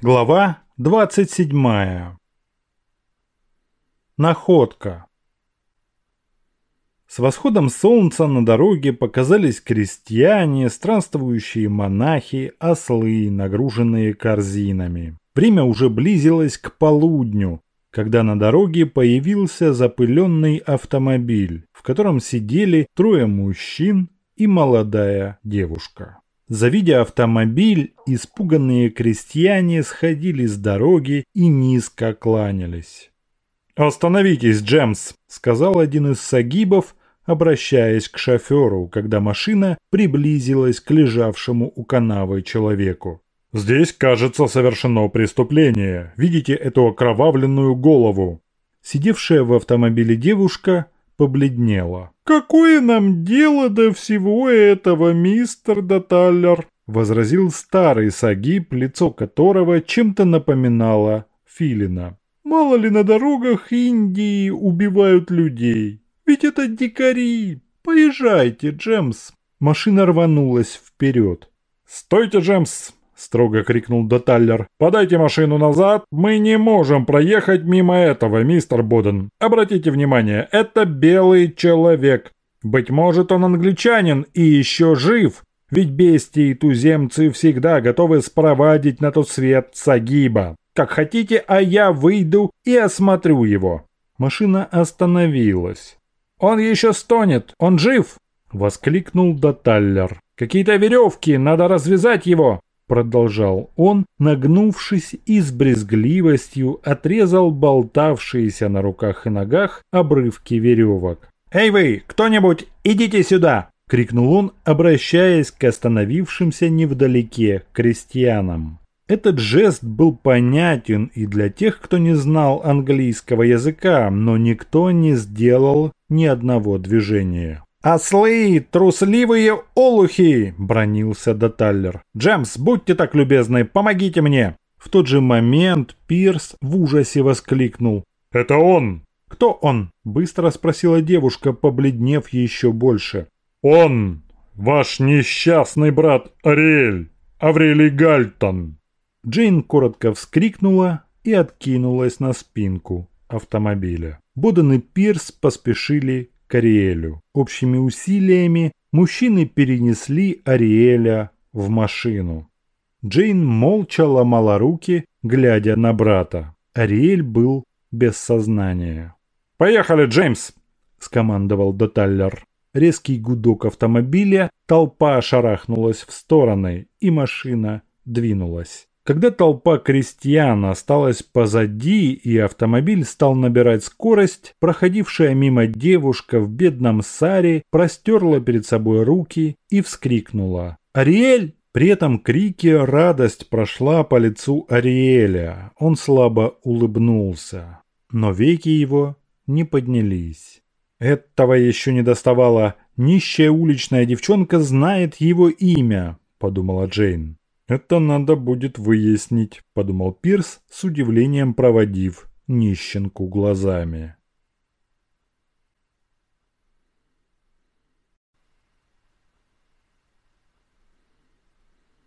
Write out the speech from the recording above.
Глава 27. Находка. С восходом солнца на дороге показались крестьяне, странствующие монахи, ослы, нагруженные корзинами. Время уже близилось к полудню, когда на дороге появился запыленный автомобиль, в котором сидели трое мужчин и молодая девушка. Завидя автомобиль, испуганные крестьяне сходили с дороги и низко кланялись. «Остановитесь, Джемс!» – сказал один из сагибов, обращаясь к шоферу, когда машина приблизилась к лежавшему у канавы человеку. «Здесь, кажется, совершено преступление. Видите эту окровавленную голову?» Сидевшая в автомобиле девушка побледнела. «Какое нам дело до всего этого, мистер Даталлер?» – возразил старый сагиб, лицо которого чем-то напоминало филина. «Мало ли на дорогах Индии убивают людей? Ведь это дикари! Поезжайте, Джемс!» Машина рванулась вперед. «Стойте, Джемс!» Строго крикнул Доталлер. «Подайте машину назад! Мы не можем проехать мимо этого, мистер Боден! Обратите внимание, это белый человек! Быть может, он англичанин и еще жив, ведь бестии туземцы всегда готовы спровадить на тот свет Сагиба. Как хотите, а я выйду и осмотрю его». Машина остановилась. «Он еще стонет! Он жив!» — воскликнул Доталлер. «Какие-то веревки, надо развязать его!» Продолжал он, нагнувшись и с брезгливостью отрезал болтавшиеся на руках и ногах обрывки веревок. «Эй вы, кто-нибудь, идите сюда!» — крикнул он, обращаясь к остановившимся невдалеке крестьянам. Этот жест был понятен и для тех, кто не знал английского языка, но никто не сделал ни одного движения. «Ослы, трусливые олухи!» – бронился Деталлер. «Джемс, будьте так любезны, помогите мне!» В тот же момент Пирс в ужасе воскликнул. «Это он!» «Кто он?» – быстро спросила девушка, побледнев еще больше. «Он! Ваш несчастный брат Ариэль! Аврелий Гальтон!» Джейн коротко вскрикнула и откинулась на спинку автомобиля. Боден и Пирс поспешили к Ариэлю. Общими усилиями мужчины перенесли Ариэля в машину. Джейн молча ломала руки, глядя на брата. Ариэль был без сознания. «Поехали, Джеймс!» – скомандовал Доталлер. Резкий гудок автомобиля, толпа шарахнулась в стороны, и машина двинулась. Когда толпа крестьян осталась позади и автомобиль стал набирать скорость, проходившая мимо девушка в бедном саре простерла перед собой руки и вскрикнула «Ариэль!». При этом крике радость прошла по лицу Ариэля. Он слабо улыбнулся, но веки его не поднялись. Этого еще не доставало. Нищая уличная девчонка знает его имя, подумала Джейн. «Это надо будет выяснить», – подумал Пирс, с удивлением проводив нищенку глазами.